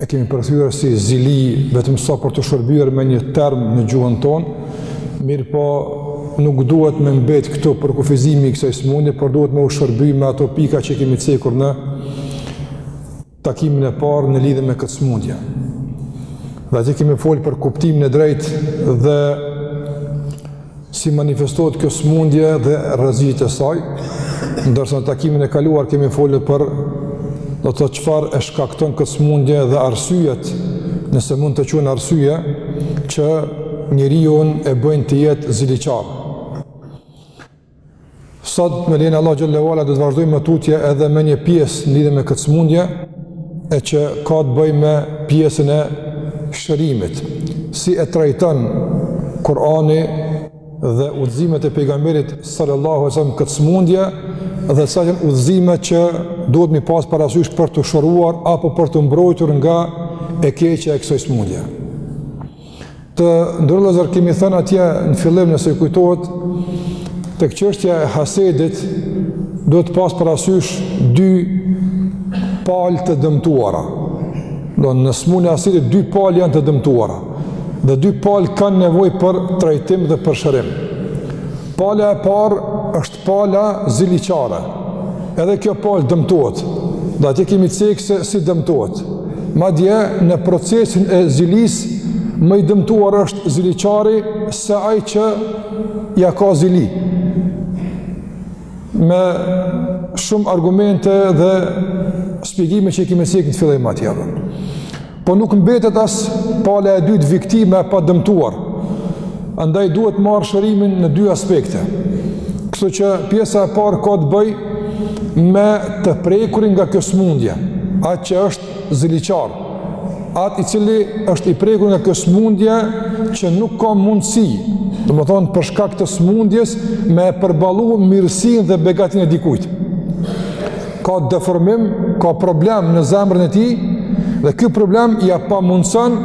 e kemi përkthyer si zili, vetëm sa për t'u shërbyer me një term në gjuhën tonë, mirëpo nuk duhet me mbet këtu përkufizimi i kësaj smundje, por duhet me u shërbyer me ato pika që kemi cekur në takimin e parë në lidhe me këtë smundja. Dhe aty kemi folë për kuptimin e drejtë dhe si manifestohet kjo smundje dhe rreziqet e saj, ndërsa në takimin e kaluar kemi folur për do të çfarë e shkakton këtë smundje dhe arsyet, nëse mund të quhen arsye që njeriun e bëjnë të jetë ziliqar. Sot me lejen e Allahut xhel-le ue ala do të vazhdojmë më tutje edhe me një pjesë në lidhe me këtë smundje e që ka të bëjë me pjesën e shërimit. Si e trajton Kurani dhe udhëzimet e pejgamberit sallallahu alejhi ue sel-lem këtë smundje dhe sa janë udhëzimet që duhet mi pas parasysh për t'u shëruar apo për t'u mbrojtur nga e keqja e kësoj smundje. Të nderuar vëllezër kemi thënë atje në fillim nëse kujtohet tek çështja e hasedit duhet të pas parasysh dy palë të dëmtuara. Do në smundjen e hasedit dy palë janë të dëmtuara dhe dy palë kanë nevojë për trajtim dhe për shërim. Pala e parë është Pala ziliqare, edhe kjo palë dëmtohet, dhe atje kemi cekë se si dëmtohet. Madje, në procesin e zilisë, më i dëmtuar është ziliqari se ai që ia ka zili. Me shumë argumente dhe spjegime që i kemi cekë në të filloj ma tjeve. Po nuk mbetet as pala e dytë viktima e padëmtuar. Andaj duhet marrë shërimin në dy aspekte. Kështu që pjesa e parë ka të bëjë me të prekurin nga kjo smundje, atë që është ziliqar, atë i cili është i prekur nga kjo smundje që nuk ka mundësi, domethënë për shkak të smundjes me e përballu mirësinë dhe begatinë e dikujt. ka deformim, ka problem në zemrën e tij dhe ky problem ia pamundëson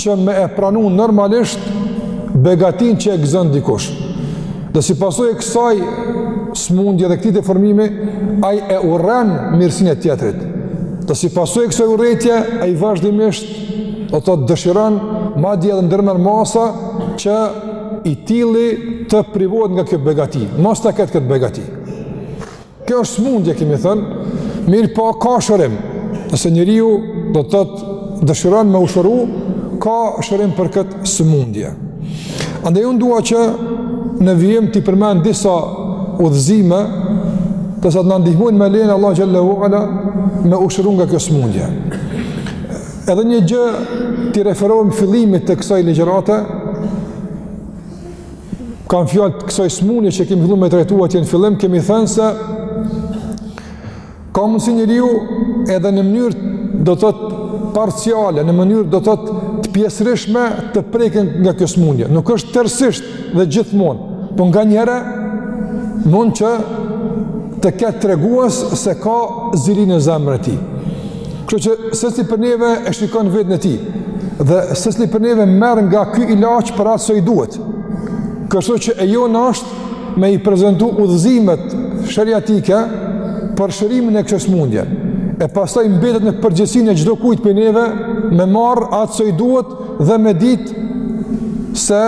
që me e pranu normalisht begatinë që e gëzon dikush. Dhe si pasojë e kësaj smundje dhe këtij deformimi, ai e urren mirësinë e tjetrit. Dhe si pasojë e kësaj urrejtje, ai vazhdimisht do të dëshiron madje edhe ndërmerr masa që i tilli të privohet nga kjo begati, mos ta ketë këtë begati. Kjo është smundje, kemi thënë, mirëpo ka shërim. Nëse njeriu do të thotë dëshiron me u shëru, ka shërim për këtë smundje. Andaj unë dua që në vijim t'i përmend disa udhëzime të cilat na ndihmojnë me lejen e Allahut xhel-le ue ala me u shëru nga kjo smundje. Edhe një gjë t'i referohem fillimit të kësaj ligjërate, Kam fjalën të kësaj smundje që kemi fillu me trajtu që në fillim kemi thënë se ka mundësi njeriu edhe në mënyrë do të thotë parciale, në mënyrë do të thotë të pjesërishme të preken nga kjo smundje. Nuk është tërësisht dhe gjithmonë, por nganjëherë mund që të ketë tregues se ka zili në zemrën e tij. Kështu që secili prej neve e shikon vetën e tij. Dhe secili prej neve merr nga ky ilaç për atë sa i duhet. Kështu që e jona është me i prezentu udhëzimet sheriatike për shërimin e kësaj smundje. E pastaj mbetet në përgjegjësinë e çdokujt prej neve me marrë atë sa i duhet dhe me ditë se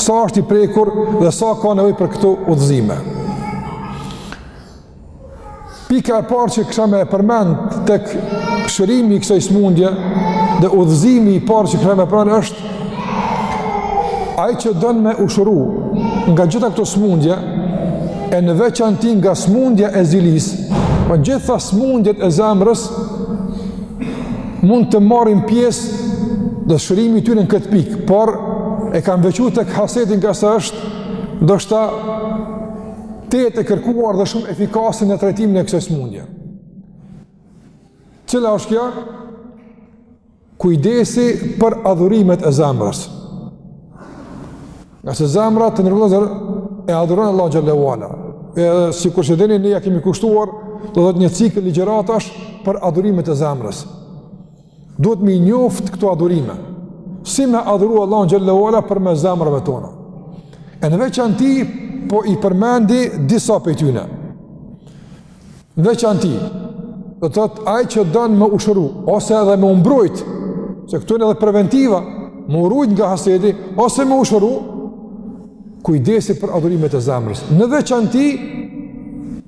sa është i prekur dhe sa ka nevojë për këto udhëzime. Pika e parë që kisha me e përmend tek shërimi i kësaj smundje dhe udhëzimi i parë që kisha me përmend është ai që don me u shëru nga gjitha këto smundje e në veçanti nga smundja e zilisë po gjitha smundjet e zemrës mund të marrin pjesë dhe shërimi i tyre në këtë pikë por e kam veçu tek hasedi ngase është ndoshta tejet e kërkuar dhe shumë efikase në trajtimin e kësaj smundje. Cila është kjo? Kujdesi për adhurimet e zemrës. Ngase zemra të nderuar vëllezër e adhuron Allahun xhel-le ue ala. E sikurse e dini, ne ia kemi kushtuar do të thotë një cikël ligjëratash për adhurimet e zemrës. Duhet me i njoftë këto adhurime, si me adhuru Allahun xhel-le ue ala përmes zemrave tona. E në veçanti, po i përmendi disa prej tyne. Në veçanti, do të thotë ai që don me u shëru, ose edhe me u mbrojt, se këtu hyn edhe preventiva, me u rujt nga hasedi, ose me u shëru, kujdesi për adhurimet e zemrës. Në veçanti,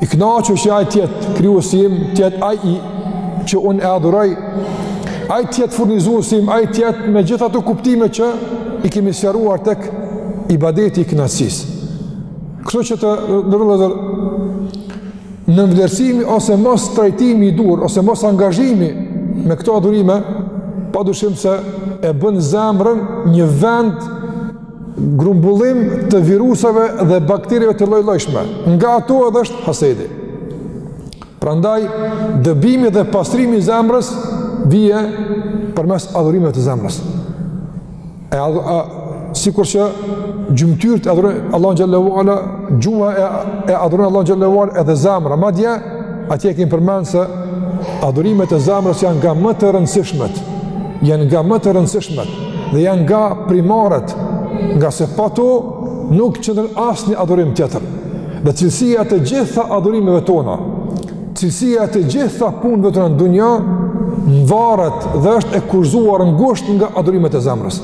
i kënaqur që ai të jetë krijuesi im, të jetë ai i që unë e adhuroj, ai të jetë furnizuesi im, ai të jetë me gjithë ato kuptime që i kemi sqaruar tek ibadeti i kënaqësisë. Kështu që të nderuar vëllezër nënvlerësimi ose mostrajtimi i duhur ose mosangazhimi me këto adhurime, padyshim se e bën zemrën një vend grumbullim të viruseve dhe bakterieve të llojllojshme. Nga ato edhe është hasedi. Prandaj, dëbimi dhe pastrimi i zemrës vjen përmes adhurimeve të zemrës. E adhu, a, sikur që gjymtyrët e adhurojnë Allahun xhele ue ala, gjuha e, e adhuron Allahun xhele ue ala edhe zemra. Madje, atje e kemë përmend se adhurimet e zemrës janë nga më të rëndësishmet. Janë nga më të rëndësishmet. dhe janë nga primaret, ngase pa to nuk qëndron asnjë adhurim tjetër. Dhe cilësia e të gjitha adhurimeve tona, cilësia e të gjitha punëve tona në dynja, nvaret dhe është e kurzuar ngusht nga adhurimet e zemrës.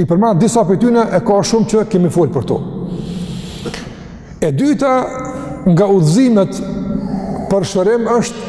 I përmenda disa prej tyne e kah shumë që kemi folë për to. E dyta nga udhëzimet për shërim është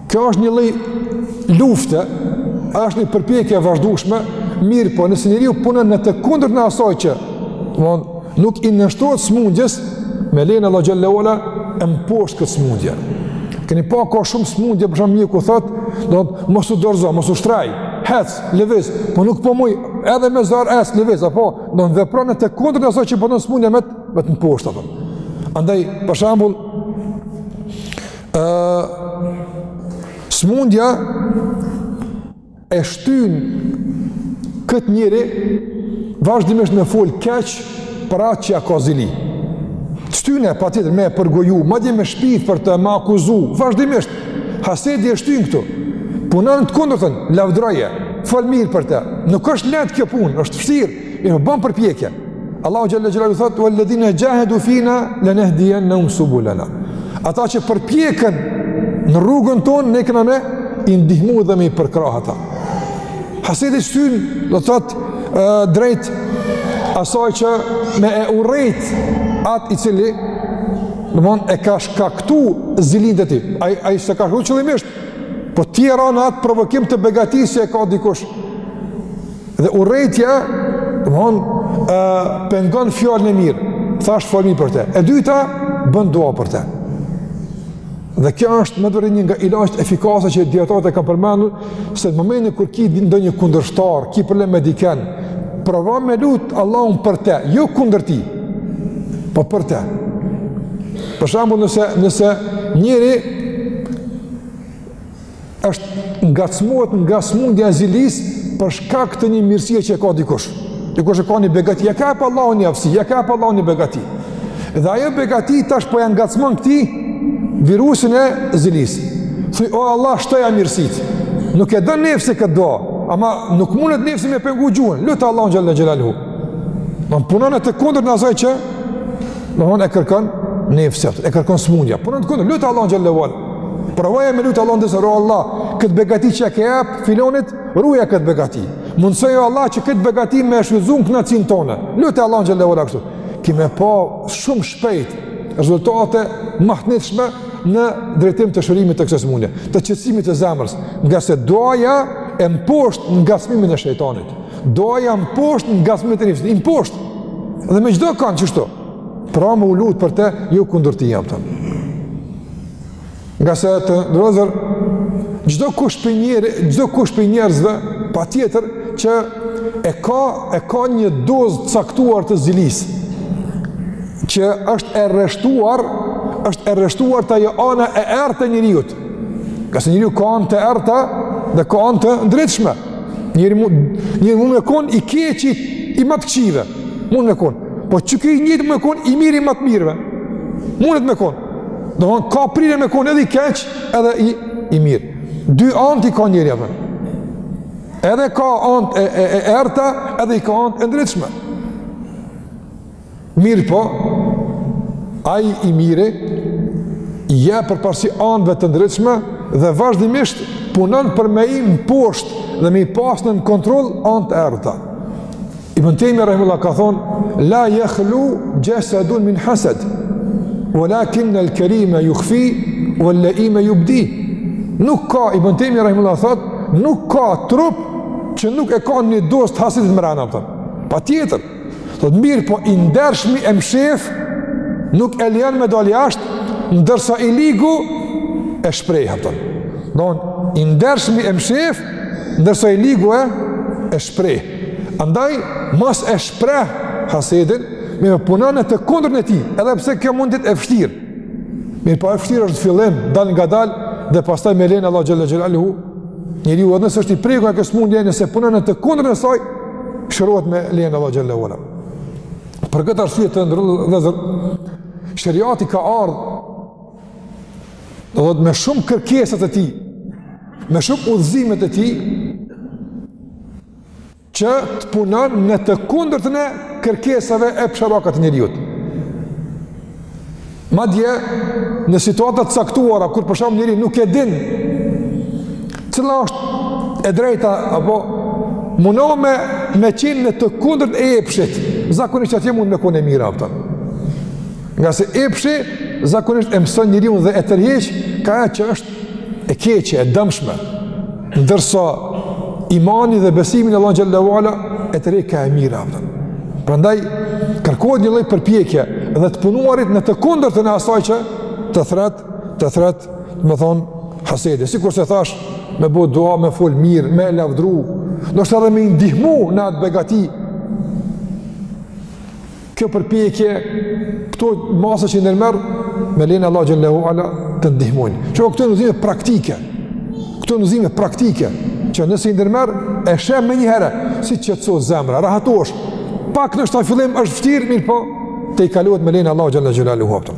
Kjo është një lloj lufte, është një përpjekje e vazhdueshme, mirëpo nëse njeriu punon në të kundërtën e asaj që, domthon, nuk i nënshtrohet smundjes, me lejen e Allahut xhele ue ala, e mposht këtë smundje. Keni pa ka shumë smundje, për shembull mjeku thot, do të mos u dorzo, mos u shtraj, hec, lëviz, po nuk po muj, edhe me zor ec lëviz, apo do të vepron në të kundërtën e asaj që punon smundja me të mposht apo. Andaj, për shembull, Ë smundja e shtyn këtë njeri vazhdimisht me fol keq për atë që ja ka zili. Të shtyn, patjetër, me përgoju, madje me shpif për të, me akuzu, vazhdimisht, hasedi e shtyn këtu, puno të kundërtën, lavdroje, fol mirë për të, nuk është lehtë kjo punë, është vështirë, Mirëpo bën përpjekje. Allahu xhele xhelaluhu thot: "Wal ladina jahadu fina lanahdiyannahum subulana." Ata që përpjeken në rrugën tonë ne kena me i ndihmu dhe me i përkrah ata. Hasedi të shtyn, do të thot, drejt asaj që me e urrejt atë i cili domethon e ka shkaktu zilinë te ti. A, ai s'e ka shkaktu qëllimisht, po ti ra në atë provokim të begatisë që e ka dikush. Dhe urrejtja, domethonë, pengon fjalën e mirë, thashë fol mirë për te. E dyta, bën dua për te. Dhe kjo është madje një nga ilaçet efikase që dijetarët e kanë përmendur, se në momentin kur ki ndonjë kundërshtar, ki problem me dikën, provo me lut Allahun për te, jo kundër tij, po për te. Për shembull nëse, nëse njeri është ngacmohet nga smundja e zilisë për shkak të një mirësie që e ka dikush. Dikush e ka një begati, ja ka fal Allahu një aftësi, ja ka fal Allahu një begati. Dhe ajo begati tash po ja ngacmon këtij virusin e zilisë. Thuj, o Allah, shtoja mirësitë. Nuk e don nefsi këtë dua, ama nuk mundet nefsi me pengu gjuhën. Lute Allahun xhel-le xhelaluhu. Puno në të kundërtën e asaj që e kërkon nefsi, e kërkon smundja. Puno në të kundërt, lute Allahun xhel-le Provoje me lut Allahun, vllezër, o Allah, këtë begati që e ke jep filanit, ruaja këtë begati. Mundësoja o Allah që këtë begati me e shfrytëzu në kënaqësinë tënde. Lute Allahun xhel-le xhelaluhu kështu. Ki me pa shumë shpejt rezultate mahnitshme në drejtim të shërimit të kësaj smundje, të qetësimit të zemrës, ngase duaja e mposht ngacmimin e shejtanit. Duaja e mposht ngacmimin e nefsit, e mposht. Dhe me çdo kand qështu. Pra me u lut për te, e jo kundër tij, domethënë. Ngase të nderuar vëllezër, çdokush prej njerë, çdokush prej njerëzve, patjetër që e ka, e ka një dozë të caktuar të zilisë, që është e rreshtuar, është e rreshtuar te ajo ana e errët e njeriut. Ngase njeriu ka anë të errëta dhe ka anë të ndritshme. Njeri mund, njeri mund me kon i keqi i ma të këqijve. Mund me kon. Po qiky i njëjti me kon i miri i ma të mirëve? Mundet me kon. Domethënë ka prirje me kon edhe i keq, edhe i, i mirë. Dy anët i ka njeriu atëherë. Edhe ka anët e, e, e errëta, edhe i ka anët e ndritshme. Mirëpo, ai i miri, jep përparësi anëve të ndritshme, dhe vazhdimisht punon për me i mposht dhe me i pas nën kontroll anët e errëta. Ibn Tejmije rahimehullah ka thonë, la jahlu xhesedun min hased, ve lakinnel kerime juhfi, vel leime jubdi. Nuk ka, Ibn Tejmije rahimehullah thotë, nuk ka trup që nuk e ka një dozë të hasedit mrena, domethënë patjetër. Thotë, mirëpo i ndershmi e mshef, nuk e lejon me dal jashtë, ndërsa i ligu e shpreh haptas. Domethënë, i ndershmi e mshef, ndërsa i ligu e, e shpreh. Andaj, mos e shpreh hasedin, me punu në të kundërtën e tij, edhe pse kjo mund të jetë e fështirë. Mirëpo e fështirë është fillim, dalëngadalë, dhe pastaj me lejen e Allahut xhel-le xhelaluhu, njeriu edhe nëse është i prekun prej kësaj smundje, nëse punon në të kundërtën e saj, shërohet me lejen e Allahut xhelaluhu. Për këtë arsye të nderuar vëllezër, sheriati ka ardhë Domethënë me shumë kërkesat e tij, me shumë udhëzimet e tij që të punojnë në të kundërtën e kërkesave epsharake të njeriu. Madje në situata të caktuara kur për shembull njeriu nuk e din cila është e drejta apo mundohu me qenë në të kundërt e epshit. Zakonisht atje mund me kon e mira, apo. Ngase epshi, zakonisht e mëson njeriun dhe e tërheq, ka ajo që është e keqe, e dëmshme. Ndërsa, imani dhe besimi në Allahun xhel-le ue ala, e tërheq ka e mira. Prandaj, kërkohet një lloj përpjekje dhe të punuarit në të kundërtën e asaj që të thret, të thret, domethënë, hasedi. Sikurse thash, me bo dua, me fol mirë, me e lavdru, ndoshta edhe me i ndihmu në atë begati, Kjo përpjekje, këto masa që i ndërmerr, me lejen e Allahut xhel-le ue ala të ndihmojnë. Këto udhëzime praktike, këto udhëzime praktike, që nëse i ndërmerr, e sheh menjëherë, si qetësohet zemra, rahatohesh, pak ndoshta fillim është vështirë, mirëpo, tejkalohet me lejen e Allahut xhel-le ue ala.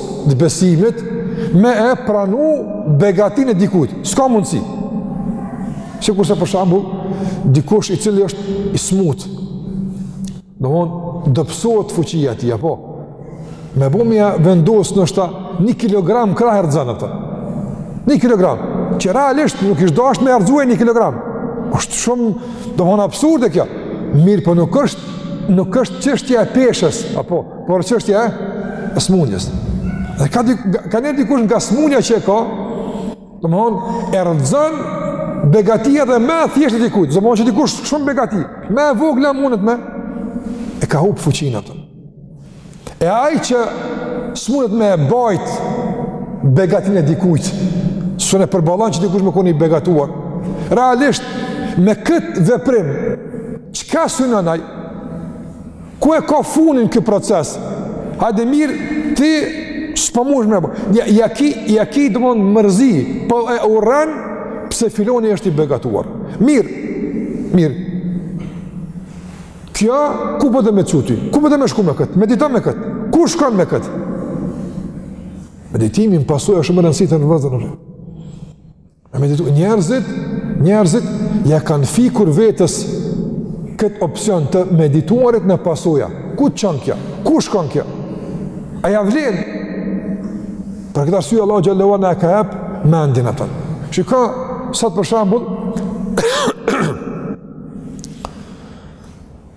të besimit me e pranu begatinë e dikujt. S'ka mundësi. Sikurse për shembull, dikush i cili është i smut, domethënë dobësohet fuqia e tij, apo? Me bo me ia vendos ndoshta një kilogram krah e rrëzon ata. Një kilogram. Që realisht nuk ish dashtë me e rrëzue një kilogram. është shumë, domethënë absurde kjo. Mirëpo nuk është, nuk është çështja e peshës, apo? Por çështja e smundjes. Dhe ka di, ka nëherë dikush nga smundja që e ka, domethënë e rrëzon begatia edhe më e thjeshtë e dikujt. Domethënë që dikush shumë begati, më e vogla mundet me e ka hup fuqinë atë. E ai që s'mundet me e bajt begatinë e dikujt, s'un e përballon që dikush me kon i begatuar, realisht me këtë veprim, çka synon ai? Ku e ka funin ky proces? Hajde mirë, ti s'po mun me ja, ja ki, ja ki domethënë mërzi, po e urren pse filoni është i begatuar. Mirë. Mirë. Kjo ku po do me t'çu ti? Ku po do me shku me kët? Mediton me kët. Ku shkon me kët? Meditimi në pasoja shumë e rëndësishme në vëzhgim. Me meditu, njerëzit, njerëzit ja kanë fikur vetes këtë opsion të medituarit në pasoja. Ku çon kjo? Ku shkon kjo? A ja vlen? Për këtë arsye, Allahu xhel-le ue ala na e ka jep menden, apo. Shiko, sot për shembull,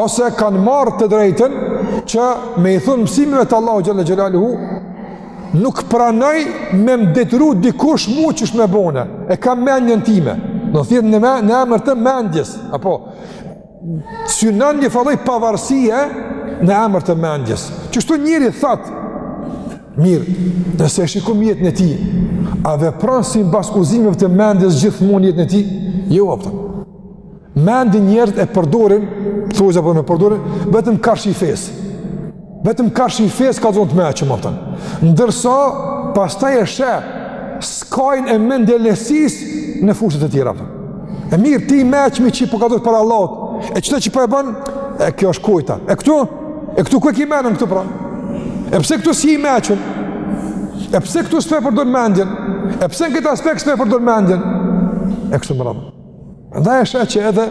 ose kanë marrë të drejtën që me i thanë mësimeve të Allahut xhel-le xhelaluhu, nuk pranoj me më detyru dikush mu qysh me bo unë, e kam mendjen time, thirret në, me, në emër të mendjes, apo, synon njëfarë lloj pavarësie në emër të mendjes, kështu njeri thotë, mirë, nëse e shikon jetën e tij, a vepron simbas udhëzimeve të mendjes gjithmonë në jetën e tij, jo, a kupton, Mendjen njerëzit e përdorin, thuaja po me përdorin, vetëm karshi fesë. Vetëm karshi fesë kallzon të meçëm, a kupton. Ndërsa, pastaj e sheh, skajin e mendjelehtësisë në fushat e tjera. Kupton. E mirë, ti meçëm je që i përkatur para Allahut, e qëta çka po e banë, e kjo është kujta. E këtu, e këtu ku e ki menën këtu pra? E pse këtu s'je i meçëm? E pse këtu s'pe përdor mendjen? E pse në këtë aspekt s'pe përdor mendjen? E kështu me radhë. Ndaj e sheh që edhe,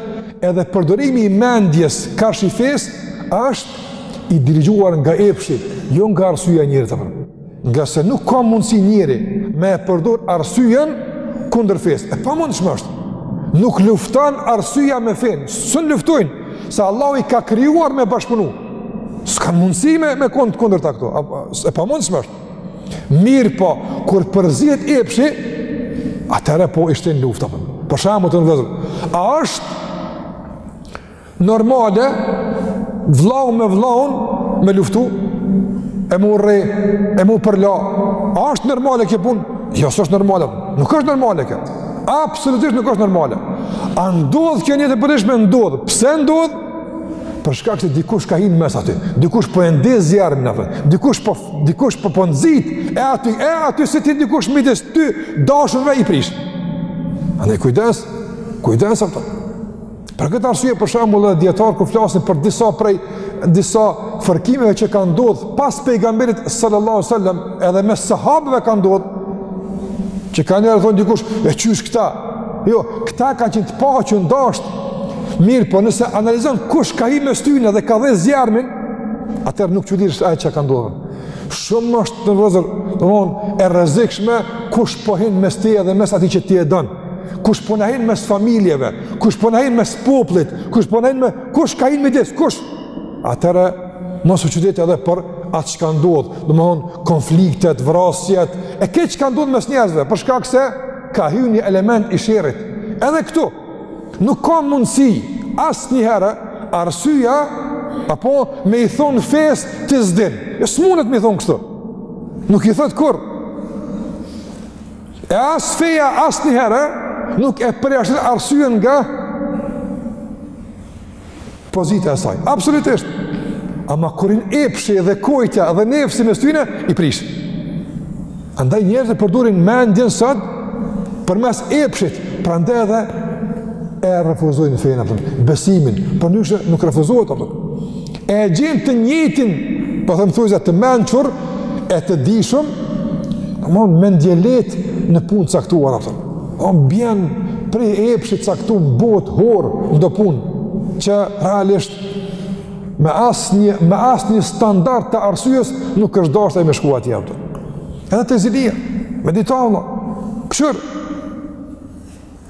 edhe përdorimi i mendjes karshi fesë, është i dirigjuar nga epshi, jo nga arsyeja e njeriut, a kupton. Ngase nuk ka mundësi njeri me e përdor arsyen kundër fesë. E pamundshme është. Nuk lufton arsyeja me fenë, s'un luftojnë, se Allahu i ka krijuar me bashkëpunu. S'ka mundësi me, me konë kundërta këto, e pamundshme është. Mirëpo, kur përzihet epshi, atëherë po i shtin në luftë. Për shembull, të nderuar vëllezër. A është normale vllau me vllaun me luftu? E m'u rreh, e m'u përla. A është normale kjo punë? Jo, s'është normale. Nuk është normale kjo. Absolutisht nuk është normale. A ndodh kjo në jetë të përditshme? Ndodh. Pse ndodh? për shkak se dikush ka hi n'mes aty. Dikush po e ndez zjarrin apo dikush po dikush po po nxit e aty e aty se ti dikush midis të dashurve i prish. Andaj kujdes, kujdes, a kupton. Për këtë arsye për shembull edhe dijetarët kur flasin për disa prej disa fërkimeve që kanë ndodhur pas pejgamberit sallallahu alajhi wasallam edhe mes sahabëve kanë ndodhur që kanë ardhur, thotë dikush e qysh këta. Jo, këta kanë qenë të paqë, ndosht, Mirëpo nëse analizon kush ka hi mes tyne dhe ka dhez zjarrmin, atëherë nuk çuditesh ajo çka ka ndodhun. Shumë është të nderuar vëllezër, domethënë, e rrezikshme kush po hin mes teje dhe mes atij që ti e don. Kush po na hin mes familjeve, kush po na hin mes popullit, kush po na hin me, kush ka hi në midis, kush? Atëherë mos u çudit edhe për atë çka ndodh, domethënë konfliktet, vrasjet, e keqja çka ndodh mes njerëzve, për shkak se ka hi një element i sherrit, edhe këtu, Nuk ka mundësi asnjëherë arsyeja apo me i thonë fesë ti s'din. Jo s'mundet me i thonë kështu. Nuk i thotë kurrë. E as feja asnjëherë nuk e përjashton arsyen nga Pozita e saj, absolutisht. Ama kurin epshi dhe kojtja dhe nefsi mes tyne, i prish. Andaj njerëzit përdurin mendjen sot përmes epshit, prandaj edhe e refuzojnë fenë, kupton, besimin, përndryshe nuk refuzohet, kupton. E gjen të njëjtin, po them thuaja, të mençur, e të dijshëm, amon, mendjelehtë në punë caktuar, kupton. Ama bjen prej epshit caktum bohet hor n'do punë që realisht me asnjë me asnjë standard të arsyes nuk është dashur me shku atje, kupton. Edhe te zilia, me dit vlla. Kqyr.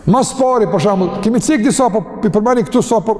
Ma s'pari për shembull, kemi cek disa po i përmendi këtu sa për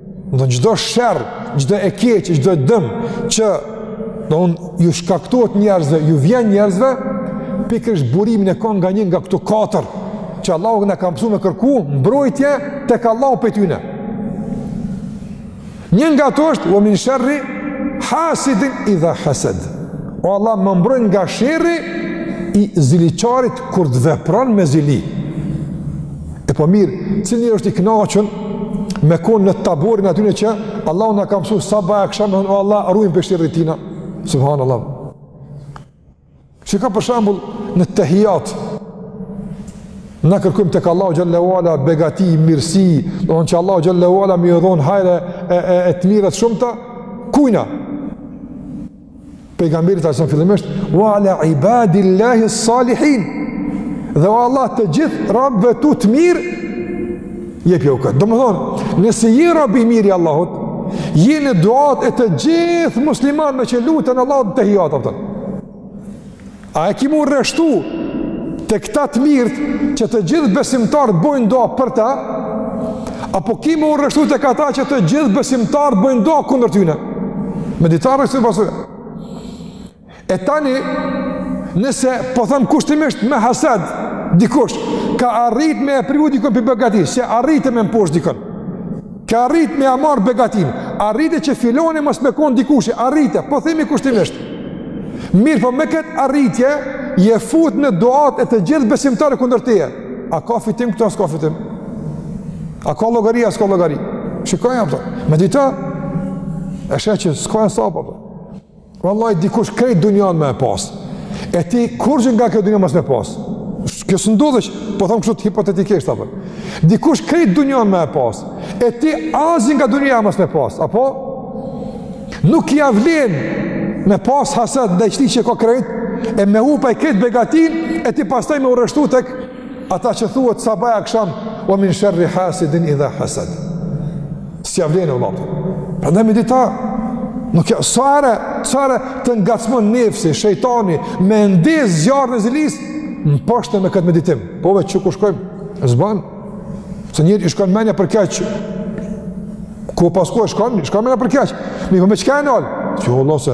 Në çdo sherr, çdo e keqe, çdo dëm, që në unë ju shkaktohet njerëzve, ju vjen njerëzve, pikërisht burimin e ka nga një nga këto katër, që Allahu na ka mësu me kërku mbrojtje tek Allahu prej tyne. Një nga ato është, wa min sherri hasidin idha hased. O Allah më mbroj nga sherri i ziliqarit kur të vepron me zili. E po mirë, cili është i kënaqur me kon në taborin atyne që Allahu na ka mësuar sabah e aksham me thënë o Allah ruajm prej sherrit t'tina. Subhanallah. Si ka për shembull në tehijat. Na kërkojmë tek Allahu xhelle ue ala begati, mirësi, do të thonë që Allahu xhelle ue ala me i dhon hajre e e, e të mira të shumta. Kujna, Pejgamberit a.s. fillimisht wa ala ibadillahi salihin. Dhe o Allah të gjithë robëve tu të mirë jepjau këtë. Domthon, nëse je rob i mirë i Allahut, je në duat e të gjithë muslimanëve që lutën Allahut n'tehijat, kupton. A e kemi u rreshtu te këta të mirët që të gjithë besimtarët bojnë dua për ta? Apo kemi u rreshtu tek ata që të gjithë besimtarët bojnë dua kundër tyne? Medito sa e pasur. E tani, nëse po themi kushtimisht me hased, dikush, ka arrit me e privu dikën prej begatisë, se arrite me e mposht dikën. Ke arrit me ia marr begatinë, arrite që filani mos me kon dikushi, arrite, po themi kushtimisht. Mirëpo me këtë arritje, je fut në duat e të gjithë besimtarëve kundër teje. A ka fitim këtu, a s'ka fitim? A ka llogari, a s'ka llogari? Shikoje, kupton, me dita, e sheh që s'ka hesap, kupton. Vallaj dikush krejt dunjan me e pas. E ti kurgjë nga kjo dunja mos me pas. Kjo s'ndodh veç, po thom kështu hipotetikisht, apo. Dikush krejt dunjan me e pas. E ti asgjë nga dunja mos me pas. Apo? Nuk ia vlen me pas haset ndaj qëtij që ka krejt, e me hup ai krejt begatinë, e ti pastaj me u rreshtu te Ata që thuhet sabah aksham, ve min sherri hasidin idha hasad. S'ia vlen, o vlla. Prandaj medito, nuk e sa herë, sa herë të ngacmon nefsi, shejtani, me ndez zjarrin e zilisë, mposhte me këtë meditim. Po veç ku shkojmë, e zbanë. Se njerit i shkon menja për keq. Ku pas ku shkon, i shkon menja për keq. Mirëpo me çka e nal? Që o lose,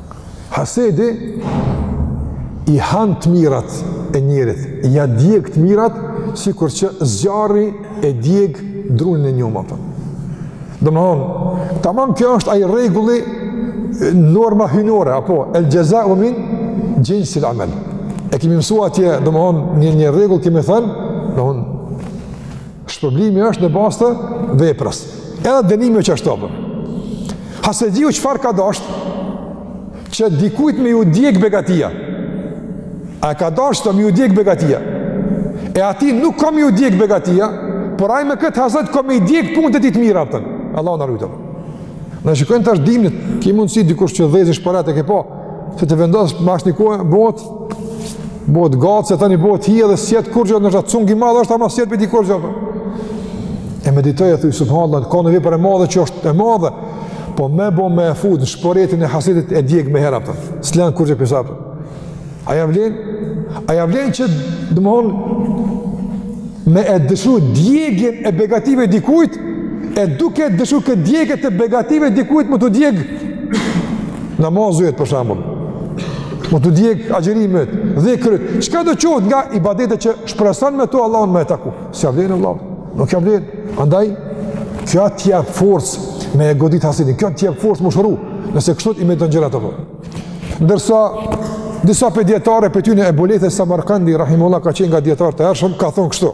Hasedi i han të mirat e njerit, ia djeg të mirat, sikur që zjarri e djeg drunin e njomë, apo. Domethënë, taman kjo është ai rregulli norma hyjnore, apo, el xhezau min xhinsil amel. E kemi mësu atje, domethënë, një, një rregull kemi thënë, domethënë, Shpërblimi është në bazë të veprës. Edhe dënimi është ashtu. Hasetçiu çfarë ka dashur që dikujt me ju djeg begatia. A ka dashur të me ju djeg begatia? E atij nuk ka me ju djeg begatia, por ai me këtë haset ka me i djeg punët e tij të mira apo. Allahu na rujtë. Na shikojmë tash dimnit, ke mundësi dikush që dhez shporet e ke pa, që të vendosë mas një kohe, bëhet, bëhet gacë, se tani bëhet hi edhe s'jet kurgjë, ndoshta cungi i madh është, ama s'jet prej tij kurgjë. E medito e thuj, subhanallah, ka ni vepër e madhe që është e madhe, po me bo me e fut në shporetin e hasetit e djeg menjëherë për të, s'len kurgjë për A ia vlen? A ia vlen që, domethënë me e dëshiru djegien e begative dikujt, e duke dëshiru këtë djegien e begative dikujt me t'u djegë, Namazi yt për shembull. Me t'u djeg agjërimet, dhe krejt çka do qoftë nga ibadetet që shpreson me to Allahun me taku? S'ia vlen vlla. Nuk ia vlen. Andaj, kjo të jep forcë me e godit hasetin. Kjo të jep forcë me u shëru. Nëse kështu i mendon gjërat apo. Ndërsa, disa prej dijetarëve prej tyne Ebu Lejth Samarkandi, rahimehullah, ka qenë nga dijetarët e hershëm, ka thonë kështu.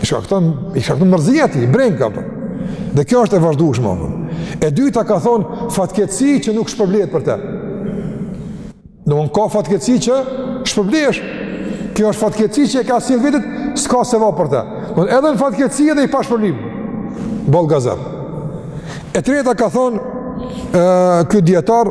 I shkakton, i shkakton mërzi atij, brenga apo. Dhe kjo është e vazhdueshme apo. E dyta ka thon fatkeqësi që nuk shpërblehet për të. Domethënë ka fatkeqësi që shpërblehesh. Kjo është fatkeqësi që e ka sjell vetit, s'ka sevap për të. Do edhe në fatkeqësi edhe i pa shpërblim. Boll gazep. E treta ka thonë ky dijetar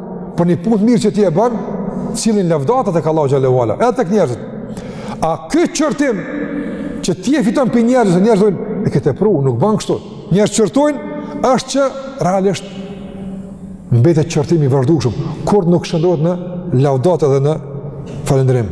për një punë të mirë që ti e bën, cilin lavdata tek Allahu xhelle ve ala, edhe tek njerëzit. A ky qortim që ti e fiton pi njerëzve, njerëzit thonë e ke tepru, nuk bën kështu. Njerëzit qortojnë është që realisht mbetet qortim i vazhdueshëm, kur nuk shëndrrohet në lavdatë dhe në falënderim.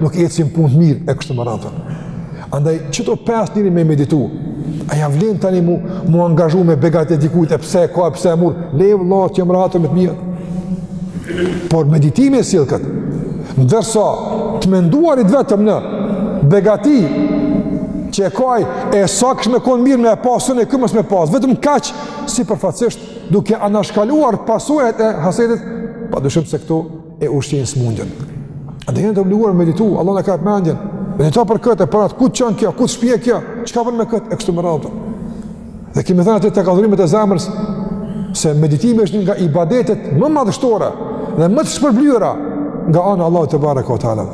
nuk ecin punët mirë e kështu me radhë. Andaj çdo pesë njeri me meditu. A ia vlen tani mu m'u angazhu me begatitë e dikujt e pse e ka pse e mur, le vëlla ja marrtë me të mirë. Por meditimi e sjell kët. Ndërsa të menduarit vetëm në begati që e ka ai e sa kish me konë mirë me e pas unë e ky mos me pas, vetëm kaq sipërfaqësisht duke anashkaluar pasojat e hasetit, pa dyshim se këto e ushqejnë smundjen. A dhe jemi të obliguar me meditu, Allahu na ka jep mendjen, me meditu për këtë e për atë, ku të çon kjo, ku të shpie kjo, çka ka për me me këtë, e kështu me radhë. Dhe kemi thënë atë tek adhurimet e zemrës, se meditimi është një nga ibadetet më madhështore dhe më të shpërblyra nga ana e Allahut tebareke ve teala.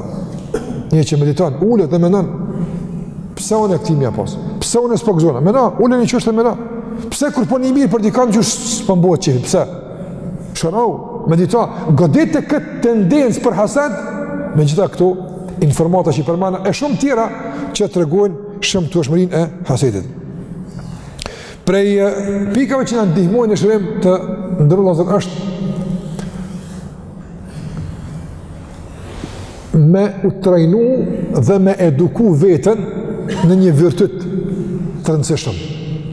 Një që mediton, ulet dhe menon, pse unë këtij me ia pas, pse unë s'po gëzona, menon, ulet ni qosh dhe menon, pse kur po ni mirë për dikon s'po m'bohet qejfi, pse? Shëroje, medito, godite këtë tendencë për haset, me gjitha këto informata që i përmena, e shumë tjera që tregojnë shëmtueshmërinë e hasetit. Prej pikave që na ndihmojnë në shërim të nderuar vëllezër është me u trajnu dhe me eduku veten në një virtyt të rëndësishëm.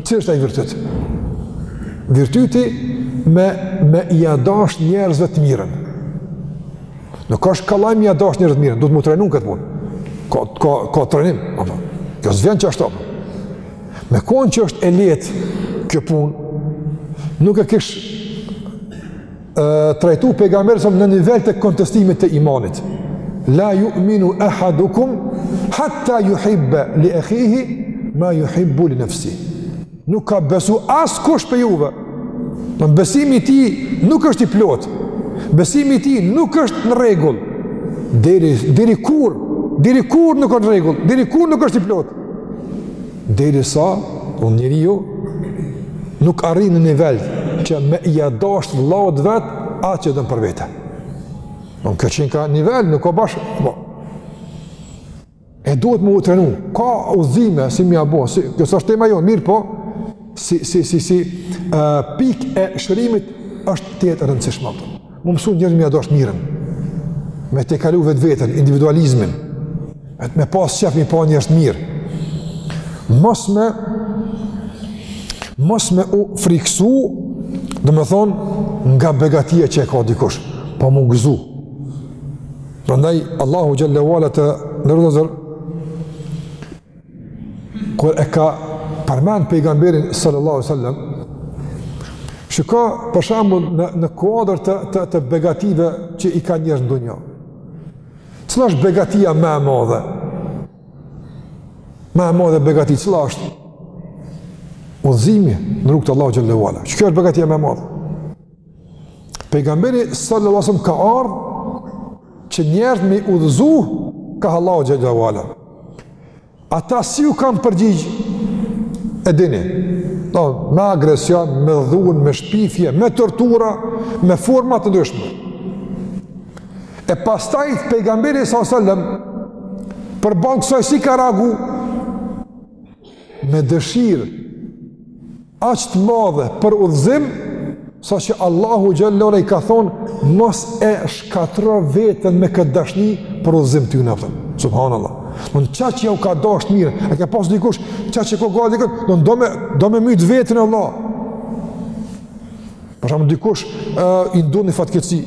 Cili është ai virtyt? Virtyti me, me ia dasht njerëzve të mirën. Nuk është kollaj me ia dasht njerëzve të mirën, duhet m'u trajnu në këtë punë. Ka, ka, ka trajnim, apo. Kjo s'vjen qashtu apo. Me konë që është e lehtë kjo punë, nuk e kish trajtu pejgamberi alejhi selam në nivel të kontestimit të imanit. La yu'minu ahadukum hatta yuhibba li akhihi ma yuhibbu li nafsi. Nuk ka besu askush prej juve. Në besimi i tij nuk është i plot. Besimi i tij nuk është në rregull. Deri deri kur, deri kur nuk është në rregull, deri kur nuk është i plot. Derisa, do njeriu nuk arrin në nivel që me ia dasht vllaut vet atë që don për vete. Kjo qenka nivel, nuk ka bashkë, po. E duhet me u trajnu, ka udhëzime, si me ia bo, si, kjo s'është tema jonë, mirëpo, si, si, si, si, uh, pikë e shërimit është tejet e rëndësishme. M'u mësu njeri me ia dosht t'mirën, me tejkalu vetveten, individualizmin, me të me pas qef m'i pa njerëzit mirë. Mos me, mos me u friksu, domethonë, nga begatia që e ka dikush, po m'u gëzu. Prandaj, Allahu xhelle ve ala të nderuar vëllezër, Kur e ka përmend pejgamberin sallallahu alaihi wasallam, shiko për shembull në në kuadër të të të begative që i kanë njerëzit në dunja. Cila është begatia më e madhe? Më e madhe begati cila është? Udhëzimi në rrugë të Allahut xhelle ve ala. Që kjo është begatia më e madhe. Pejgamberi sallallahu alajhi wasallam ka ardh që njerëzit me i udhëzu kah Allahu xhelle ve ala. Ata si iu kanë përgjigj? E dini. Do me agresion, me dhunë, me shpifje, me tortura, me forma të ndryshme. E pastaj pejgamberi sallallahu alajhi wasallam përballë kësaj si ka reagu? me dëshirë aq të madhe për udhëzim, saqë Allahu xhelle ve ala i ka thonë mos e shkatërro veten me këtë dashni për udhëzim t'tyne, a kupton. Subhanallah. Don çaq ia u ka dash t'mirën, a ke pa si dikush çaq që koka diku, don do me do me myt veten vlla. Për shembull dikush uh, i ndodh një fatkeqësi,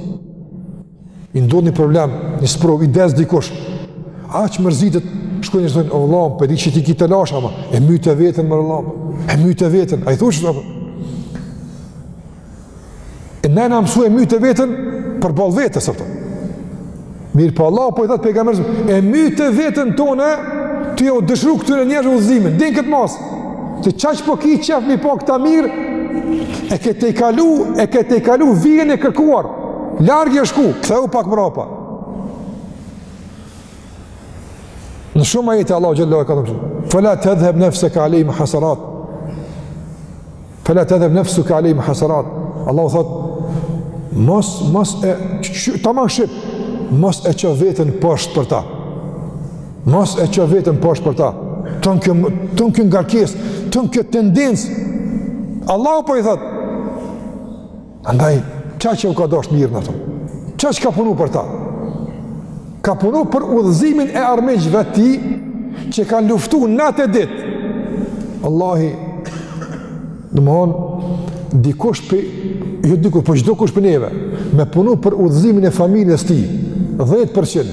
I ndodh një problem, një sprovë i des dikush. Aq mërzitet, shkojnë e i thonë, o vlla, po e di që ti ki telashe, ama, e myte veten, more vlla, e myte veten, a i thush, dhe, e ne në mësu e myte veten, përballë vetes, a kupton. Mirëpo Allahu po i thotë pejgamberit, e myte veten tonë, tuj u dëshiru këtyre njerëzve udhëzimin, deri n'këtë masë, Ti çaq po ki qef m'i pa këta mirë, e ke tejkalu, e ke tejkalu, vijën e kërkuar, larg je shku, kthehu pak mrapa. Në shumë ajete Allahu xhelle ve ala ka thënë kështu, fela tedhheb nefsuke alejhim haserat, Fela tedhheb nefsuke alejhim haserat. Allahu thot, mos, mos e, tamam shqip, mos e ço veten poshtë për ta. Mos e ço veten poshtë për ta. Tonë kjo, tonë kjo ngarkesë, tonë kjo tendencë. Allahu po i thot, Andaj, çaq ia u ka dosht t'mirën atyne. Çaq ka punu për ta. Ka punu për udhëzimin e armiqve t'tij që e kanë luftu natë e ditë. Vallahi, domethonë, dikush prej, jo dikush, po çdokush prej neve, me punu për udhëzimin e familjes tij, 10%,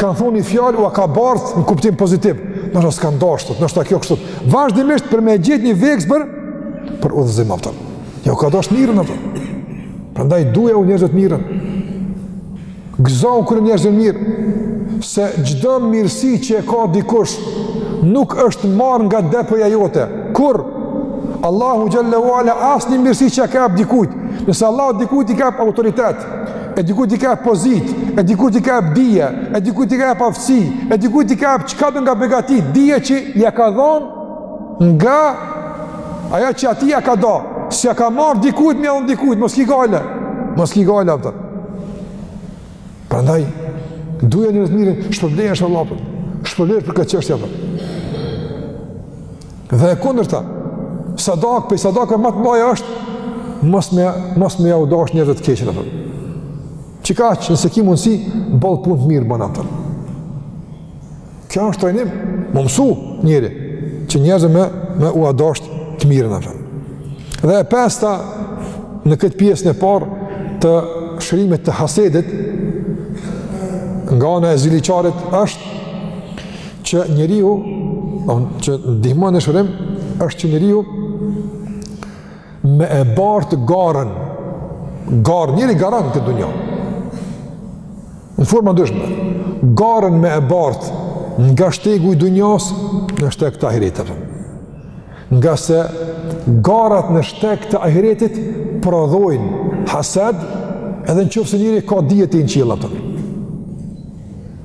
Kanë thonë një fjalë, ua ka bartë në kuptim pozitiv. Noshta s'kanë dashtë, noshta kjo kështu. Vazhdimisht për me gjetë një vegëz për, për udhëzim, a kupton. Jau ka dashtë t'mirën, a kupton. Prandaj dujau njerëzve t'mirën. Gëzou kur njerëzit mirë. Se çdo mirësi që e ka dikush, nuk është marrë nga depoja jote. Kurr. Allahu xhel-le ve ala asnjë mirësi që ja ka jap dikujt. Nëse Allahu dikujt i ka jap autoritet, e dikujt i ka jap pozitë, e dikujt i ka jap dije, e dikujt i ka jap aftësi, e dikujt i ka jap çka do nga begatitë, dije që ja ka dhonë nga ajo që atij ja ka da, s'ja ka marrë dikujt, me ja dhonë dikujt, mos ki gajle, mos ki gajle, a kupton. Prandaj, dujau njerëzve t'mirën, shpërblehesh inshallah, shpërblehesh për këtë çështje, a kupton. Dhe e kundërta, sadakë prej sadakave ma të mdhaja është mos me mos me jau dashtë njerëzve të keqen, a kupton. Qikaq nëse ki mundsi boll punë të mirë bën, a kupton. Kjo është trajnim, m'u mësu njeri që njerëzve me me jau dashtë të mirën, a kupton. Dhe e pesta në këtë pjesën e parë të shërimit të hasedit nga ana e ziliqarit është Që njeriu, on, që ndihmon në shërim, është që njeriu me e bartë garën, garon, njeri garon n'këtë dunja, në forma t'ndryshme, garën me e bartë nga shtegu i dunjas në shteg të ahiretit. Ngase garat në shteg të ahiretit prodhojnë hased edhe në qoftë se njeri ka dije deri në qill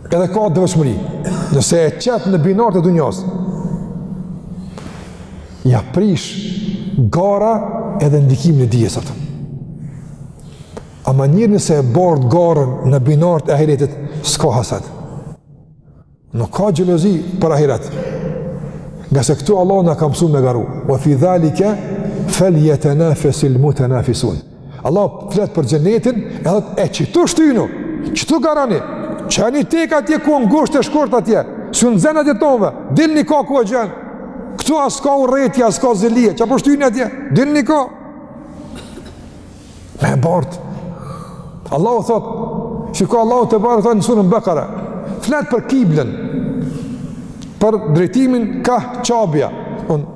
Edhe ka devotshmëri, nëse e qet në binarët e dunjas, ja prish gara edhe ndikimin e dijes, a kupton. Ama njeri nëse e bart garën në binarët e ahiretit, s'ka hased. Nuk ka gjelozi për ahiret. Ngase këtu Allahu na ka msu me garu. Ve fi dhalike, feljetenafesil mutena Allahu flet për xhenetin, e thot e qitu shtynu, qitu garoni. Çani tek atje ku a ngushtë e shkurt atje. S'u nxen atje tonve, dilni ka ku a gjon. Ktu as ka urrejtje, as ka zili e, çka po shtyni atje, dilni ka. Me e bartë. Allahu thot, shiko Allahu tebarek, thot në suren Bekare, flet për kiblën, për drejtimin kah Qabja, unë,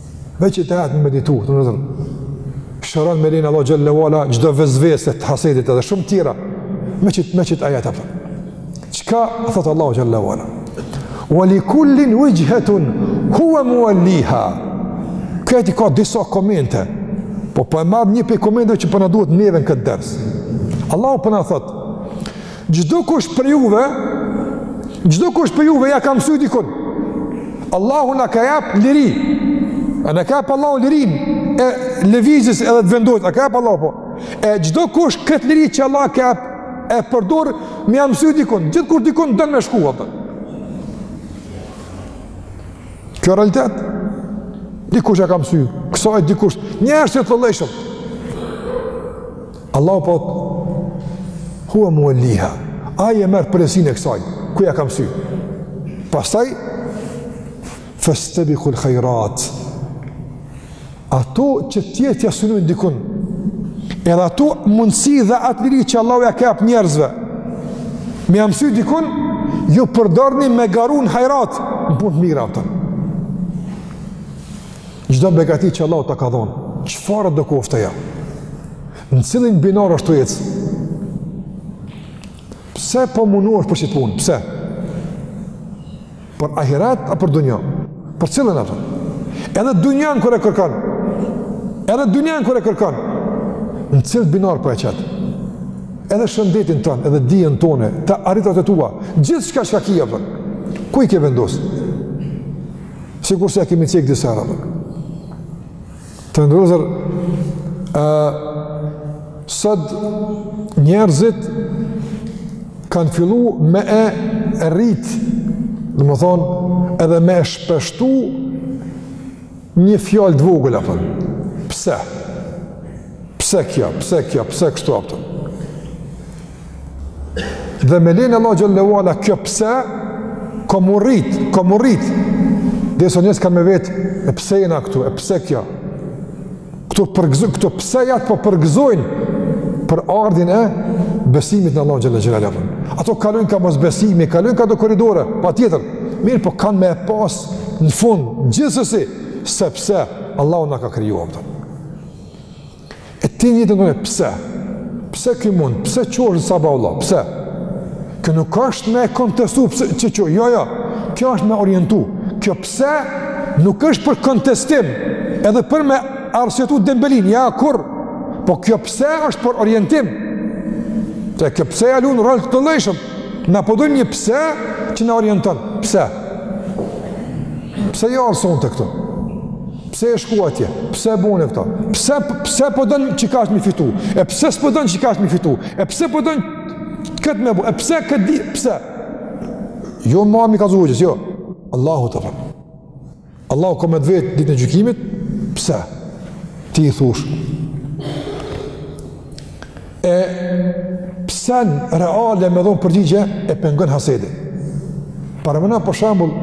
Veç qit ajet me meditu, të në zërë. Shëron me lejen e Allahut xhel-le ve ala, çdo vesvese t'hasedit edhe shumë tjera. Me qit, me qit ajet a po. Çka thotë Allahu xhel-le ve ala. Ve li kul-lin vixh'hetun, huve muvel-liha. Këti ka disa komente, po po e marr një prej komenteve që po na po duhet neve në këtë ders. Allahu po na po thotë, Çdokush prej juve, çdokush prej juve ja ka msy dikun. Allahu na ka jap liri. A na ka jap Allahu lirin e lëvizjes edhe të vendohet, a ka jap Allahu po. E çdokush kët liri që Allah ka jap e përdor me ja msy dikun. Gjithkush dikun don me shku, a kupton. Kjo realitet. Dikush ja ka msy kësaj, dikush. Njerëz të vëllëshëm. Allahu po thot hua muvel-liha, ai e merr përgjegjësinë e kësaj, ku ja ka msy. Pastaj, festebikul hajrat, ato që tjerët ja synojnë dikun, edhe ato mundësi dhe atë liri që Allahu ja ka jap njerëzve, me ja msy dikun, ju përdorni me garu në hajrat, në punë të mira, a kupton. Çdo begati që Allahu ta ka dhënë, çfarëdo koftë ajo? Në cilin binar është të jetës? Pse po munohesh për qit punë? Pse? Për ahiret a për dunja? Për cilën, a kupton? Edhe dynjan kur e kërkon. Edhe dynjan kur e kërkon. Në cilin binar po e qet? Edhe shëndetin ton, edhe dijen tone, të arritat e tua, gjithçka çka ki, a kupton. Ku i ke vendosë? Sikurse e kemi cekë disa herë. Të nderuar vëllezër, sot njerëzit kanë fillu me e rritë, domethonë, edhe me e shpeshtu një fjalë të vogël, a kupton. Pse? Pse kjo? Pse kjo? Pse kështu, a kupton? Dhe me lejen e Allahut xhel-le ve ala, kjo pse, ka me u rrit, ka me u rrit, derisa njerëzit kanë me vetë, e pse jena këtu, e pse kjo, këto, përgëzo, këto pse-jat po përgëzojnë, për ardhjen e besimit në Allah xhel-le ve ala. Ato kalojnë ka mosbesimi, kalojnë ka do koridore, patjetër, mirëpo kanë me e pas në fund, gjithsesi, sepse Allahu na ka kriju, a kupton. E ti një të ngëve, pse? Pse ky mund? Pse çohesh në sabah vlla? Pse? Kjo nuk është me kontestu, pse që që? Jo, jo, kjo është me orientu. Kjo pse nuk është për kontestim, edhe për me arsyetu dembelinë, jo, kurrë. Po kjo pse është për orientim? E kjo pse e lun rol të të lejshëm? Na po dojmë një pse që na orienton? Pse? Pse je ardh sonte këtu? Pse je shku atje? Pse e bone këto? Pse, pse po don qikaq me fitu? E pse s'po don qikaq me fitu? E pse po don këtë me bo? E pse këtë di? Pse? Jo mami ka zogjës, jo. Allahu të fërë. Allahu ka me të vetë ditën e gjykimit? Pse? Ti i thush. e psen reale me dhon përgjigje e pengon hasedin. Paramendo për shembull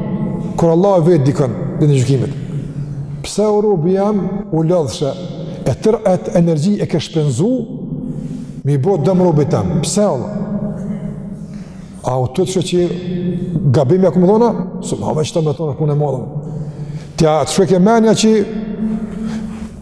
kur Allah e vet dikon ditën e gjykimit. Pse o rob i jem u lodhshe e tërë atë energji e ke shpenzu me i bë dëm robit tem. Pse o? A u dokshe që gabim ja kom dhon a? Subhanallah me thonë, punë e madhe. Ty a të shkojke menja që